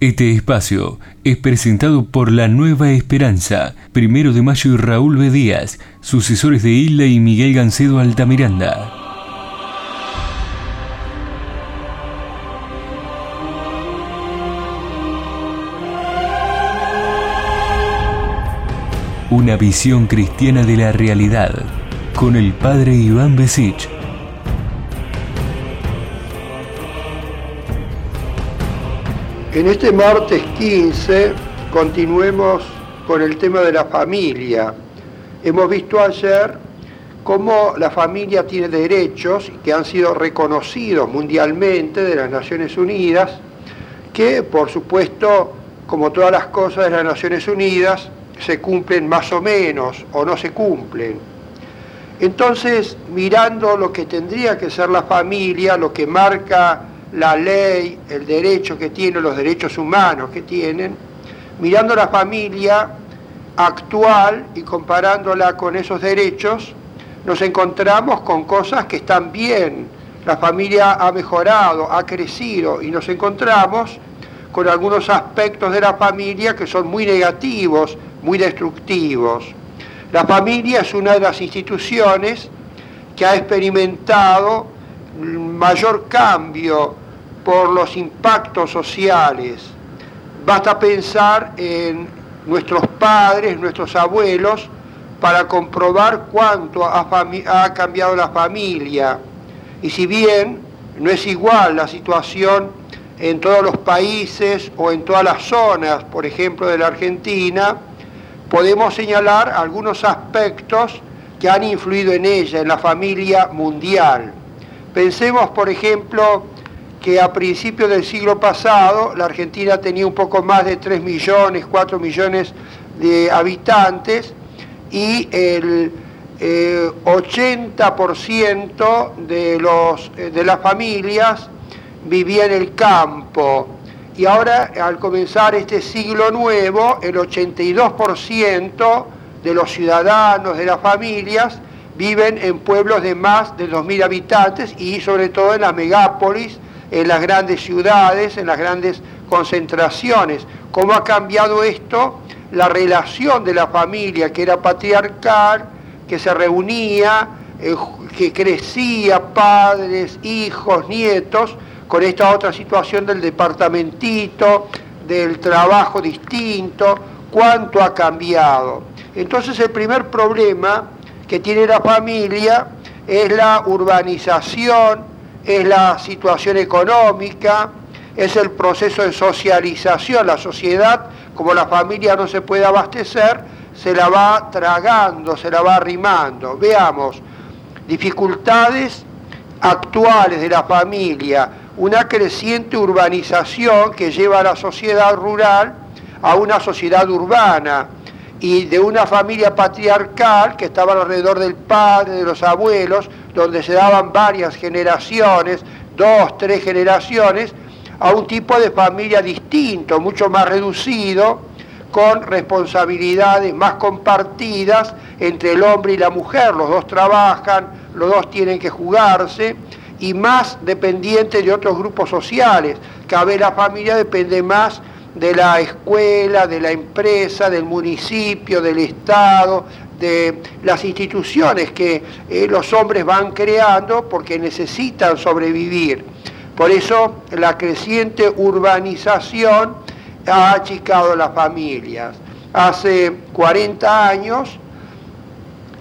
Este espacio es presentado por La Nueva Esperanza, Primero de Mayo y Raúl B. Díaz, sucesores de Hilda y Miguel Gancedo Altamiranda. Una visión cristiana de la realidad, con el padre Iván Besich. En este martes 15 continuemos con el tema de la familia. Hemos visto ayer cómo la familia tiene derechos que han sido reconocidos mundialmente de las Naciones Unidas, que por supuesto, como todas las cosas de las Naciones Unidas, se cumplen más o menos o no se cumplen. Entonces, mirando lo que tendría que ser la familia, lo que marca la ley, el derecho que tiene, los derechos humanos que tienen, mirando la familia actual y comparándola con esos derechos, nos encontramos con cosas que están bien. La familia ha mejorado, ha crecido y nos encontramos con algunos aspectos de la familia que son muy negativos, muy destructivos. La familia es una de las instituciones que ha experimentado mayor cambio por los impactos sociales. Basta pensar en nuestros padres, nuestros abuelos, para comprobar cuánto ha, cambiado la familia. Y si bien no es igual la situación en todos los países o en todas las zonas, por ejemplo, de la Argentina, podemos señalar algunos aspectos que han influido en ella, en la familia mundial. Pensemos, por ejemplo, que a principios del siglo pasado la Argentina tenía un poco más de 3 millones, 4 millones de habitantes y el 80% eh, de, los, eh, de las familias vivía en el campo. Y ahora, al comenzar este siglo nuevo, el 82% de los ciudadanos, de las familias, viven en pueblos de más de 2.000 habitantes y sobre todo en las megápolis, en las grandes ciudades, en las grandes concentraciones. ¿Cómo ha cambiado esto? La relación de la familia, que era patriarcal, que se reunía, eh, que crecía, padres, hijos, nietos, con esta otra situación del departamentito, del trabajo distinto, cuánto ha cambiado. Entonces el primer problema que tiene la familia es la urbanización, es la situación económica, es el proceso de socialización. La sociedad, como la familia no se puede abastecer, se la va tragando, se la va arrimando. Veamos, dificultades actuales de la familia, una creciente urbanización que lleva a la sociedad rural a una sociedad urbana y de una familia patriarcal que estaba alrededor del padre, de los abuelos, donde se daban varias generaciones, dos, tres generaciones, a un tipo de familia distinto, mucho más reducido, con responsabilidades más compartidas entre el hombre y la mujer, los dos trabajan, los dos tienen que jugarse, y más dependiente de otros grupos sociales. Cada vez la familia depende más de la escuela, de la empresa, del municipio, del Estado, de las instituciones que eh, los hombres van creando porque necesitan sobrevivir. Por eso la creciente urbanización ha achicado las familias. Hace 40 años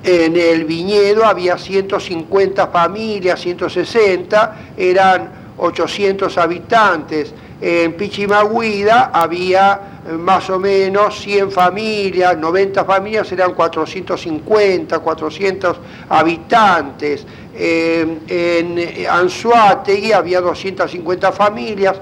en el viñedo había 150 familias, 160, eran 800 habitantes en Pichimahuida había eh, más o menos 100 familias, 90 familias eran 450, 400 habitantes. en Anzuategui había 250 familias,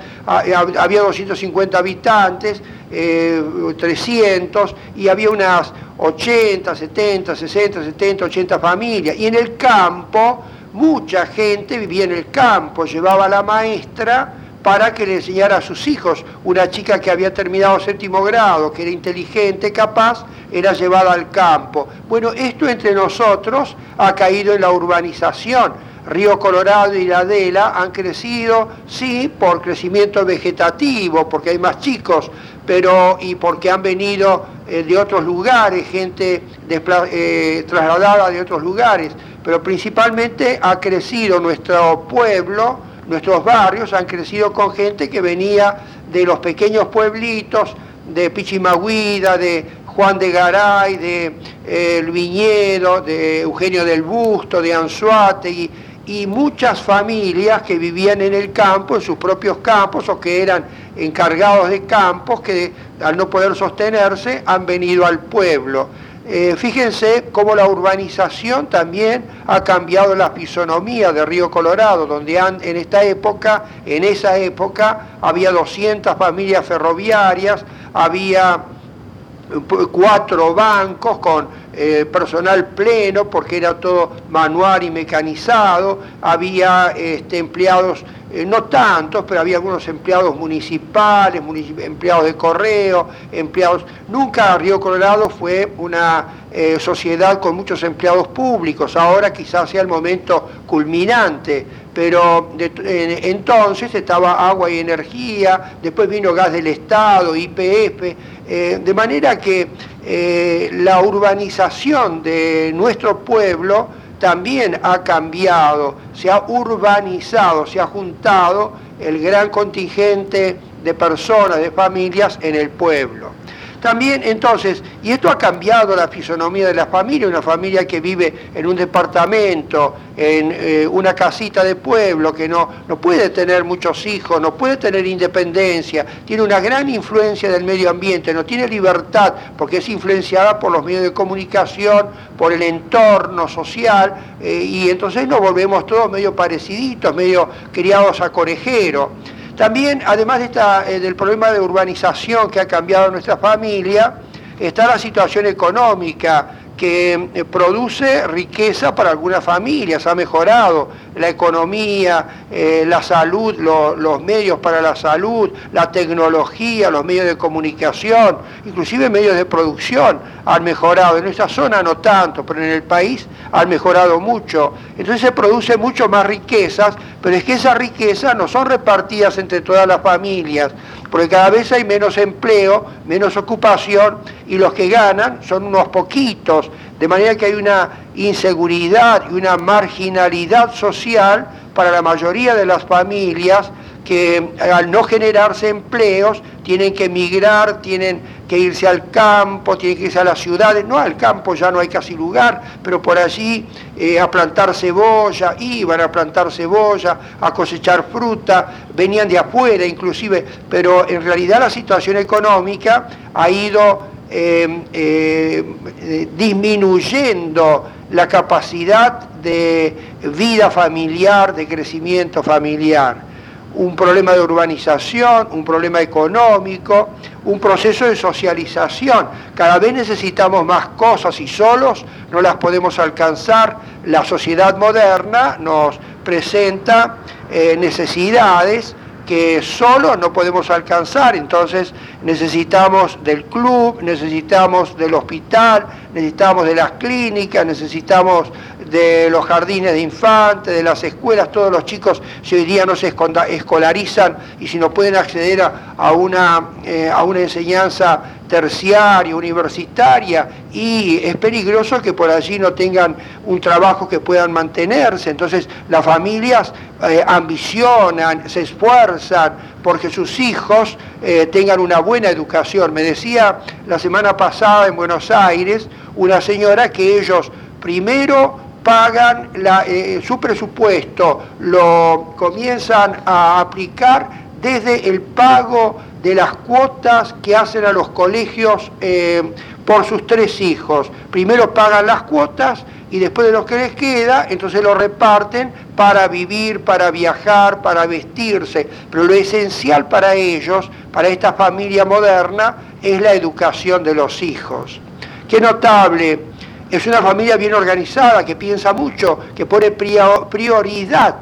eh, había 250 habitantes, 300, eh, y había unas 80, 70, 60, 70, 80 familias. Y en el campo, mucha gente vivía en el campo, llevaba la maestra, para que le enseñara a sus hijos. Una chica que había terminado séptimo grado, que era inteligente, capaz, era llevada al campo. Bueno, esto entre nosotros ha caído en la urbanización, Río Colorado y la Adela han crecido, sí, por crecimiento vegetativo, porque hay más chicos, pero y porque han venido eh, de otros lugares, gente eh, trasladada de otros lugares, pero principalmente ha crecido nuestro pueblo, nuestros barrios han crecido con gente que venía de los pequeños pueblitos, de Pichimahuida, de Juan de Garay, de eh, El Viñedo, de Eugenio del Busto, de Anzuategui, y muchas familias que vivían en el campo, en sus propios campos, o que eran encargados de campos, que al no poder sostenerse han venido al pueblo. Eh, fíjense cómo la urbanización también ha cambiado la fisonomía de Río Colorado, donde en esta época, en esa época, había 200 familias ferroviarias, había cuatro bancos con eh, personal pleno porque era todo manual y mecanizado, había este, empleados, eh, no tantos, pero había algunos empleados municipales, empleados de correo, empleados... Nunca Río Colorado fue una eh, sociedad con muchos empleados públicos, ahora quizás sea el momento culminante, pero entonces estaba agua y energía, después vino gas del Estado, IPF, de manera que eh, la urbanización de nuestro pueblo también ha cambiado, se ha urbanizado, se ha juntado el gran contingente de personas, de familias en el pueblo. También entonces, y esto ha cambiado la fisonomía de la familia, una familia que vive en un departamento, en eh, una casita de pueblo, que no, no puede tener muchos hijos, no puede tener independencia, tiene una gran influencia del medio ambiente, no tiene libertad porque es influenciada por los medios de comunicación, por el entorno social, eh, y entonces nos volvemos todos medio pareciditos, medio criados a corejero. También, además eh, del problema de urbanización que ha cambiado nuestra familia, está la situación económica que eh, produce riqueza para algunas familias, ha mejorado la economía, eh, la salud, los medios para la salud, la tecnología, los medios de comunicación, inclusive medios de producción han mejorado. En nuestra zona no tanto, pero en el país han mejorado mucho. Entonces se produce mucho más riquezas, pero es que esas riquezas no son repartidas entre todas las familias, porque cada vez hay menos empleo, menos ocupación y los que ganan son unos poquitos, de manera que hay una inseguridad y una marginalidad social para la mayoría de las familias que al no generarse empleos tienen que emigrar, tienen que irse al campo, tienen que irse a las ciudades, no al campo ya no hay casi lugar, pero por allí eh, a plantar cebolla, iban a plantar cebolla, a cosechar fruta, venían de afuera inclusive, pero en realidad la situación económica ha ido eh, eh, disminuyendo la capacidad de vida familiar, de crecimiento familiar un problema de urbanización, un problema económico, un proceso de socialización. Cada vez necesitamos más cosas y solos no las podemos alcanzar. La sociedad moderna nos presenta eh, necesidades que solo no podemos alcanzar, entonces necesitamos del club, necesitamos del hospital, necesitamos de las clínicas, necesitamos de los jardines de infantes, de las escuelas, todos los chicos si hoy día no se escolarizan y si no pueden acceder a, una, eh, a una enseñanza terciaria, universitaria, y es peligroso que por allí no tengan un trabajo que puedan mantenerse. Entonces las familias eh, ambicionan, se esfuerzan porque sus hijos eh, tengan una buena educación. Me decía la semana pasada en Buenos Aires una señora que ellos primero pagan eh, su presupuesto, lo comienzan a aplicar desde el pago de las cuotas que hacen a los colegios eh, por sus tres hijos. Primero pagan las cuotas y después de lo que les queda, entonces lo reparten para vivir, para viajar, para vestirse. Pero lo esencial para ellos, para esta familia moderna, es la educación de los hijos. Qué notable es una familia bien organizada, que piensa mucho, que pone prioridad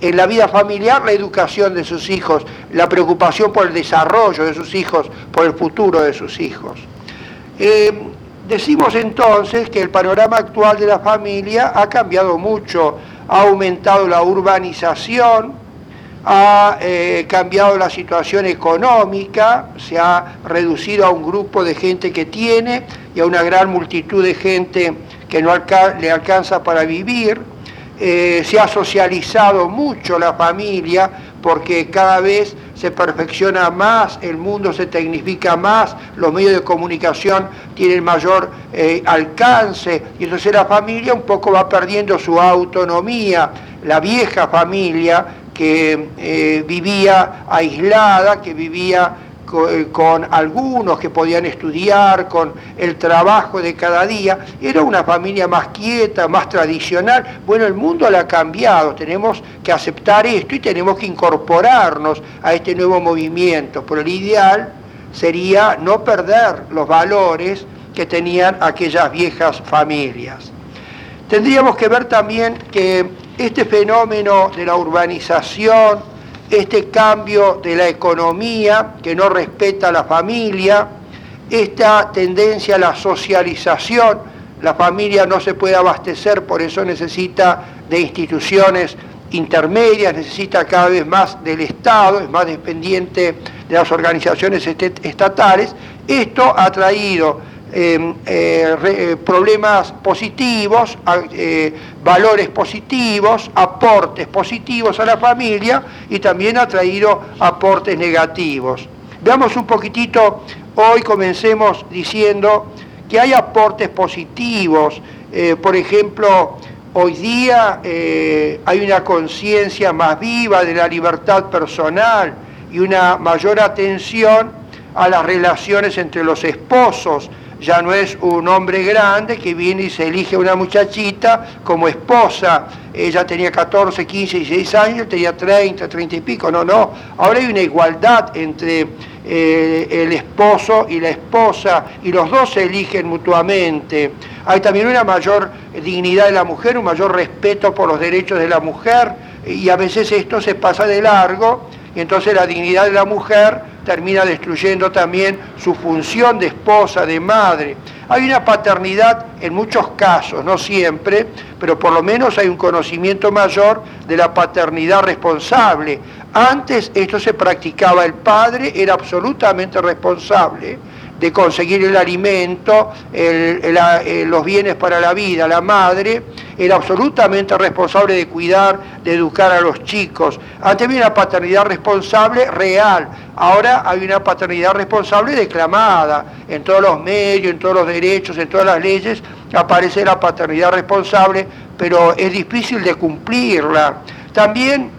en la vida familiar la educación de sus hijos, la preocupación por el desarrollo de sus hijos, por el futuro de sus hijos. Eh, decimos entonces que el panorama actual de la familia ha cambiado mucho, ha aumentado la urbanización, ha eh, cambiado la situación económica, se ha reducido a un grupo de gente que tiene y a una gran multitud de gente que no le alcanza para vivir. Eh, se ha socializado mucho la familia porque cada vez se perfecciona más, el mundo se tecnifica más, los medios de comunicación tienen mayor eh, alcance y entonces la familia un poco va perdiendo su autonomía, la vieja familia que eh, vivía aislada, que vivía eh, con, algunos que podían estudiar, con el trabajo de cada día. Era una familia más quieta, más tradicional. Bueno, el mundo la ha cambiado, tenemos que aceptar esto y tenemos que incorporarnos a este nuevo movimiento. Pero el ideal sería no perder los valores que tenían aquellas viejas familias. Tendríamos que ver también que este fenómeno de la urbanización, este cambio de la economía que no respeta a la familia, esta tendencia a la socialización, la familia no se puede abastecer, por eso necesita de instituciones intermedias, necesita cada vez más del Estado, es más dependiente de las organizaciones estatales. Esto ha traído Em, eh, eh, problemas positivos, eh, valores positivos, aportes positivos a la familia y también ha traído aportes negativos. Veamos un poquitito, hoy comencemos diciendo que hay aportes positivos, por ejemplo, hoy día hay una conciencia más viva de la libertad personal y una mayor atención a las relaciones entre los esposos, ya no es un hombre grande que viene y se elige a una muchachita como esposa. Ella tenía 14, 15, 16 años, tenía 30, 30 y pico. No, no. Ahora hay una igualdad entre eh, el esposo y la esposa y los dos se eligen mutuamente. Hay también una mayor dignidad de la mujer, un mayor respeto por los derechos de la mujer y a veces esto se pasa de largo y entonces la dignidad de la mujer termina destruyendo también su función de esposa, de madre. Hay una paternidad en muchos casos, no siempre, pero por lo menos hay un conocimiento mayor de la paternidad responsable. Antes esto se practicaba, el padre era absolutamente responsable de conseguir el alimento, eh, los bienes para la vida. La madre era absolutamente responsable de cuidar, de educar a los chicos. Antes había una paternidad responsable real, ahora hay una paternidad responsable declamada. En todos los medios, en todos los derechos, en todas las leyes aparece la paternidad responsable, pero es difícil de cumplirla. También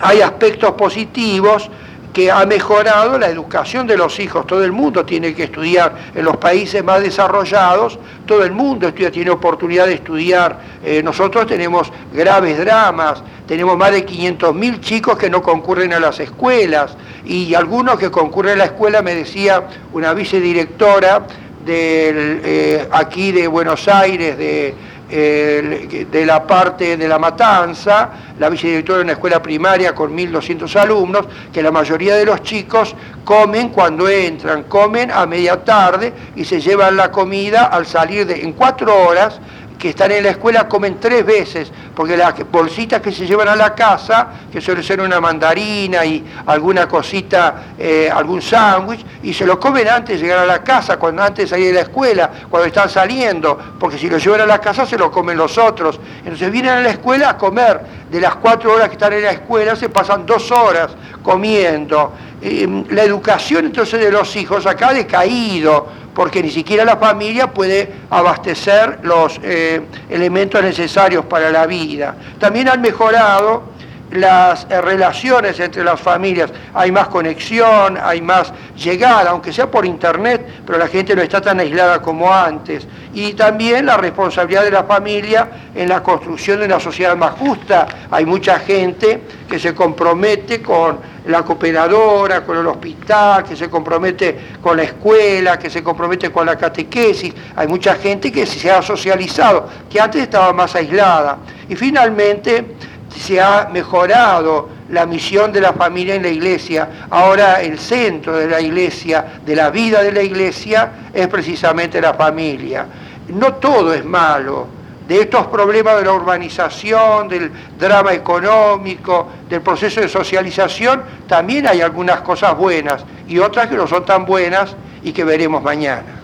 hay aspectos positivos que ha mejorado la educación de los hijos. Todo el mundo tiene que estudiar. En los países más desarrollados, todo el mundo tiene oportunidad de estudiar. Eh, nosotros tenemos graves dramas, tenemos más de 500.000 chicos que no concurren a las escuelas y algunos que concurren a la escuela, me decía una vicedirectora del, eh, aquí de Buenos Aires, de de la parte de la matanza, la vicedirectora de una escuela primaria con 1.200 alumnos, que la mayoría de los chicos comen cuando entran, comen a media tarde y se llevan la comida al salir de, en cuatro horas que están en la escuela comen tres veces, porque las bolsitas que se llevan a la casa, que suele ser una mandarina y alguna cosita, eh, algún sándwich, y se lo comen antes de llegar a la casa, cuando antes de salir de la escuela, cuando están saliendo, porque si lo llevan a la casa se lo comen los otros. Entonces vienen a la escuela a comer, de las cuatro horas que están en la escuela se pasan dos horas comiendo. Eh, la educación entonces de los hijos acá ha decaído, porque ni siquiera la familia puede abastecer los eh, elementos necesarios para la vida. También han mejorado las eh, relaciones entre las familias, hay más conexión, hay más llegada, aunque sea por internet, pero la gente no está tan aislada como antes. Y también la responsabilidad de la familia en la construcción de una sociedad más justa. Hay mucha gente que se compromete con la cooperadora, con el hospital, que se compromete con la escuela, que se compromete con la catequesis. Hay mucha gente que se ha socializado, que antes estaba más aislada. Y finalmente se ha mejorado la misión de la familia en la iglesia. Ahora el centro de la iglesia, de la vida de la iglesia, es precisamente la familia. No todo es malo, de estos problemas de la urbanización, del drama económico, del proceso de socialización, también hay algunas cosas buenas y otras que no son tan buenas y que veremos mañana.